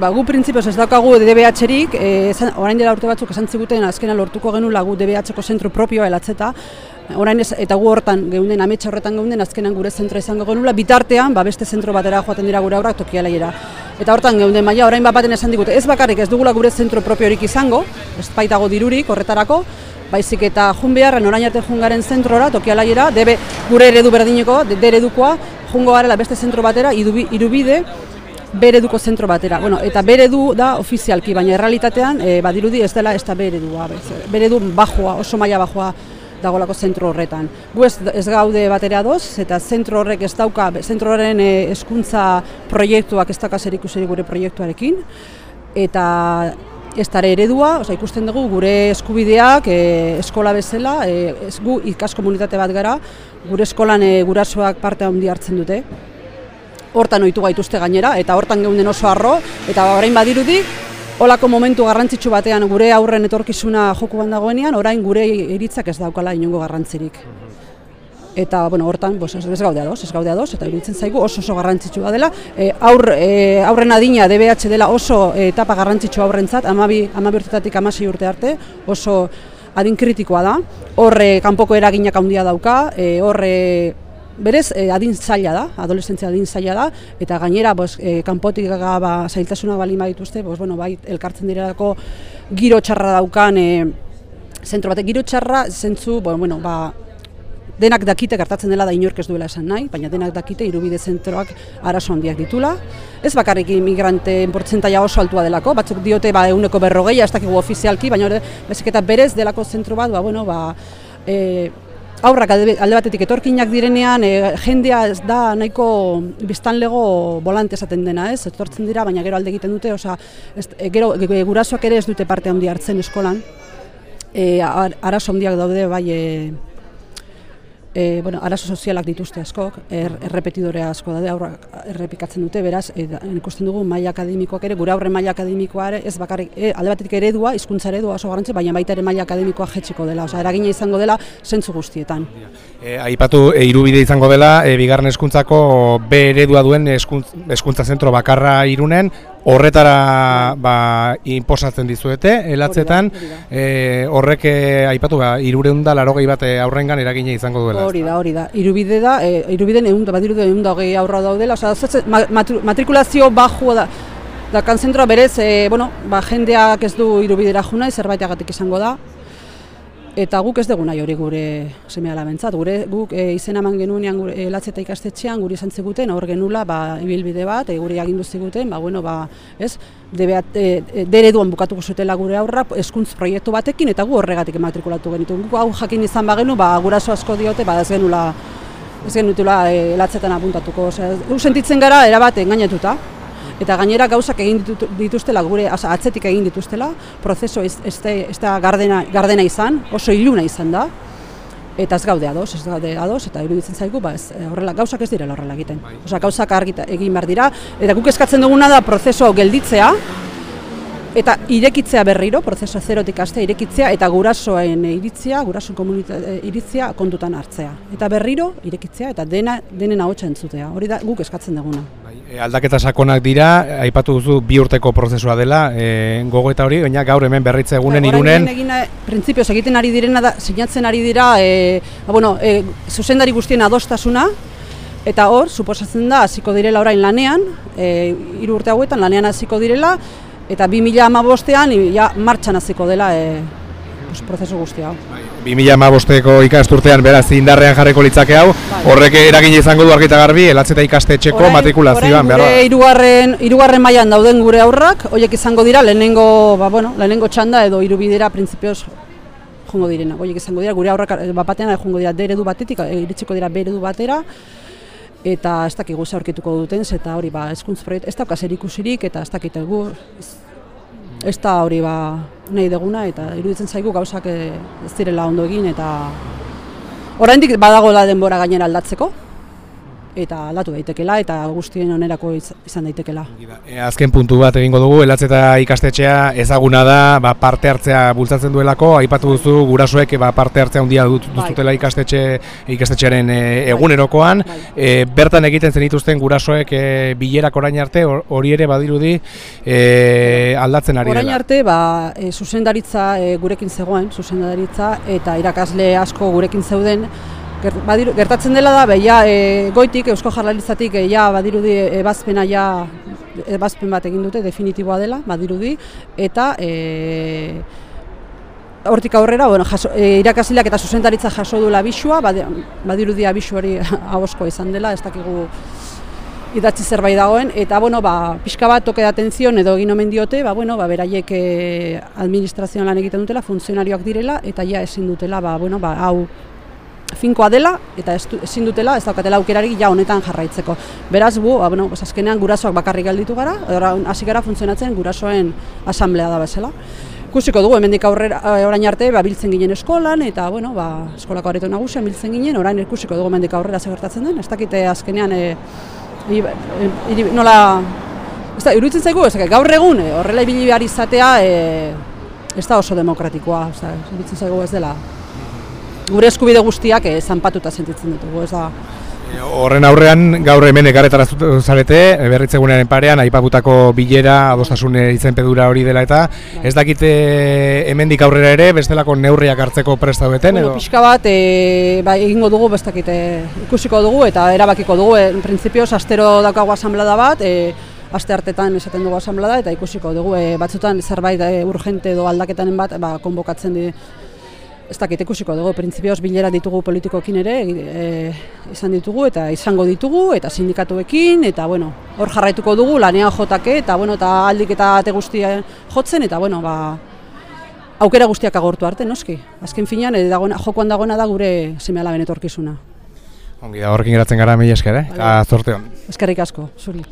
Ba, gu printzipioz ez daukagu DBH-erik, e, orain dela urte batzuk esan ziguten azkena lortuko genula gu DBH-ko zentru propioa elatzeta, orain ez, eta gu hortan geunden, ametsa horretan geunden, azkenan gure zentro izango genula, bitartean, ba, beste zentro batera joaten dira gure aurrak tokialaiera. Eta hortan geunden, maia, orain bat baten esan digute, ez bakarrik ez dugula gure zentro propiorik izango, ez baitago dirurik horretarako, baizik eta jun beharren orain arte jungaren zentrora, tokialaiera, debe gure eredu berdineko, de, eredukoa, jungo garela beste zentro batera, irubide, bereduko zentro batera. Bueno, eta beredu da ofizialki, baina errealitatean e, badirudi ez dela ez da beredua. Beredu bajoa, oso maila bajoa dagolako zentro horretan. Gu ez, ez gaude batera doz, eta zentro horrek ez dauka, zentro horren e, eskuntza proiektuak ez dauka zer gure proiektuarekin, eta ez dara eredua, oza, ikusten dugu gure eskubideak e, eskola bezala, e, ez gu ikas komunitate bat gara, gure eskolan e, gurasoak parte handi hartzen dute, hortan ohitu gaituzte gainera, eta hortan geunden oso arro, eta orain badirudi, Olako momentu garrantzitsu batean gure aurren etorkizuna joku dagoenean, orain gure iritzak ez daukala inongo garrantzirik. Eta, bueno, hortan, bos, ez gaude ados, ez gaude ados, eta iruditzen zaigu oso oso garrantzitsua dela. E, aur, e, aurren adina DBH dela oso etapa garrantzitsua aurrentzat, amabi, amabi urtetatik amasi urte arte, oso adin kritikoa da. Horre kanpoko eraginak handia dauka, e, horre berez e, adin zaila da, adolescentzia adin zaila da, eta gainera bos, e, kanpotik ba, zailtasunak bali dituzte, bos, bueno, bai, elkartzen direlako giro txarra daukan e, zentro batek giro txarra, zentzu, bueno, bueno, ba, denak dakite gertatzen dela da inork ez duela esan nahi, baina denak dakite irubide zentroak arazo handiak ditula. Ez bakarrik imigrante portzentaia oso altua delako, batzuk diote ba, euneko berrogeia, ez dakigu ofizialki, baina bezik eta berez delako zentro bat, ba, bueno, ba, e, aurrak alde batetik etorkinak direnean e, jendea ez da nahiko biztanlego volante esaten dena, ez? Etortzen dira, baina gero alde egiten dute, osea, e, gero e, gurasoak ere ez dute parte handi hartzen eskolan. Eh, arazo handiak daude bai e, e, bueno, arazo sozialak dituzte askok, er, errepetidore asko da, aurrak errepikatzen dute, beraz, e, ikusten dugu maila akademikoak ere, gure aurre maila akademikoa ere, ez bakarrik, e, alde batetik eredua, hizkuntza eredua oso garrantzi, baina baita ere maila akademikoa jetxiko dela, osea, eragina izango dela zentzu guztietan. E, aipatu, e, irubide izango dela, e, bigarren eskuntzako B eredua duen eskuntza zentro bakarra irunen, horretara ba, inposatzen dizuete, elatzetan, e, horrek eh, aipatu ba, irureunda larogei bat eh, aurrengan eragina izango duela. Hori da, hori da. Irubide da, e, irubiden egun da, badiru egun da hogei aurra daudela, oza, matrikulazio bajua da, da kanzentroa berez, e, bueno, ba, jendeak ez du irubidera juna, zerbaiteagatik izango da, Eta guk ez dugu nahi hori gure semea labentzat. Gure, guk e, izen eman genuenean gure e, ikastetxean guri izan ziguten, hor genula ba, ibilbide bat, e, guri agindu ziguten, ba, bueno, ba, ez, debeat, e, dere duan bukatuko zutela gure aurra, eskuntz proiektu batekin, eta gu horregatik ematrikulatu genitu. Guk hau jakin izan bagenu, ba, guraso asko diote, ba, ez genula, ez genutela e, latzetan apuntatuko. Osea, sentitzen gara, erabat, engainetuta eta gainera gauzak egin dituztela gure atzetik egin dituztela, prozeso ez, ez, ez da gardena, gardena izan, oso iluna izan da, eta ez gaude ados, ez gaude ados, eta iruditzen zaigu, ba, ez, horrela, gauzak ez direla horrela egiten. Bai. Osa, gauzak argita egin behar dira, eta guk eskatzen duguna da prozeso gelditzea, eta irekitzea berriro, prozeso zerotik astea irekitzea, eta gurasoen iritzia, guraso komunitate iritzia kontutan hartzea. Eta berriro irekitzea, eta dena, denen ahotsa entzutea. Hori da guk eskatzen duguna. Eh, aldaketa sakonak dira, aipatu duzu bi urteko prozesua dela, eh, e, gogo eta hori, baina gaur hemen berritze bai, egunen irunen... Egina, eh, prinsipioz egiten ari direna, da, sinatzen ari dira, e, ba, bueno, e, zuzendari guztien adostasuna, eta hor, suposatzen da, hasiko direla orain lanean, e, iru urte hauetan lanean hasiko direla, eta 2000 amabostean, ja, martxan hasiko dela e, pues, prozesu guztia. 2005ko ikasturtean beraz indarrean jarreko litzake hau. Vale. Horrek eragin izango du argita garbi elatzeta ikastetxeko matrikulazioan behar. Gure hirugarren hirugarren mailan dauden gure aurrak hoiek izango dira lehenengo, ba bueno, lehenengo txanda edo hirubidera printzipioz jongo direna. Hoiek izango dira gure aurrak eh, bapatena jongo dira de eredu batetik eh, iritsiko dira beredu batera eta ez dakigu ze aurkituko duten, eta hori ba hezkuntz proiektu ez dauka zer ikusirik eta ez dakite ez da hori ba, nahi deguna eta iruditzen zaigu gauzak eh, ez direla ondo egin eta oraindik badagoela denbora gainera aldatzeko. Eta aldatu daitekela eta guztien onerako iz- izan daitekela. E, azken puntu bat egingo dugu, elatzeta ikastetxea ezaguna da ba, parte hartzea bultzatzen duelako, aipatu duzu gurasoek ba, parte hartzea handia dut, Bai. duzutela ikastetxe, ikastetxearen e, egunerokoan, Bai. e, bertan egiten zenituzten gurasoek e, bilerak orain arte, hor- hori ere badirudi e, aldatzen ari Orain dela. arte, ba, e, zuzendaritza e, gurekin zegoen, zuzendaritza, eta irakasle asko gurekin zeuden, badiru- gertatzen dela da, beia, e, goitik, Eusko Jarlaritzatik, e, ja, badirudi ebazpena ja, ebazpen bat egin dute, definitiboa dela, badirudi, eta e, hortik aurrera, bueno, jaso, e, irakasleak eta zuzendaritza jaso duela abisua, badi- badirudi abisu hori ahoskoa izan dela, ez dakigu idatzi zerbait dagoen, eta bueno, ba, pixka bat toke de atenzion edo egin omen diote, ba, bueno, ba, beraiek eh, administrazioan lan egiten dutela, funtzionarioak direla, eta ja ezin dutela, ba, bueno, ba, hau finkoa dela, eta ez, ezin dutela, ez daukatela aukerarik ja honetan jarraitzeko. Beraz, bu, ba, bueno, azkenean gurasoak bakarrik gelditu gara, orain hasi gara funtzionatzen gurasoen asamblea da bezala. Ikusiko dugu, hemendik aurrera, eh, orain arte, ba, biltzen ginen eskolan, eta, bueno, ba, eskolako areto nagusian biltzen ginen, orain ikusiko dugu hemendik aurrera zer gertatzen den, ez dakite azkenean, e, e, iri- nola, ez da, iruditzen zaigu, ez gaur egun, e, horrela ibili behar izatea, e, ez da oso demokratikoa, ez da, iruditzen zaigu ez dela, gure eskubide guztiak e, zanpatuta sentitzen ditugu, ez da, E, Horren aurrean gaur hemen ekarretara zarete, e, berritzegunearen parean, aipaputako bilera, adostasun e, izenpedura hori dela eta, ez dakite hemendik aurrera ere, bestelako neurriak hartzeko beten, Bueno, edo? pixka bat e, ba, egingo dugu, bestakite ikusiko dugu eta erabakiko dugu. E, en principios astero daukagu asamblada bat, e, aste hartetan esaten dugu asamblada eta ikusiko dugu e, batzutan zerbait e, urgente edo aldaketanen bat ba, konbokatzen di, ez dakit ikusiko dugu, printzipioz bilera ditugu politikoekin ere, e, izan ditugu eta izango ditugu eta sindikatuekin eta bueno, hor jarraituko dugu lanean jotake eta bueno, eta aldik eta ate guztia jotzen eta bueno, ba, aukera guztiak agortu arte, noski. Azken finean, e, dagoena, jokoan dagoena da gure seme alaben etorkizuna. Ongi da, horrekin geratzen gara mila esker, eh? Eta zorte. Eskerrik asko, zuri.